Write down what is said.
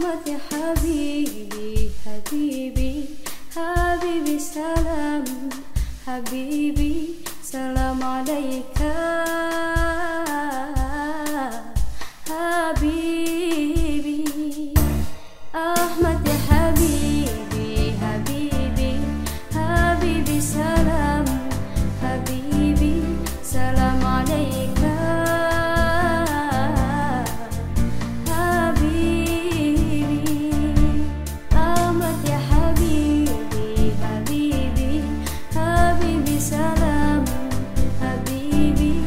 يا حبيبي حبيبي حبيبي سلام حبيبي سلام عليك. حبيبي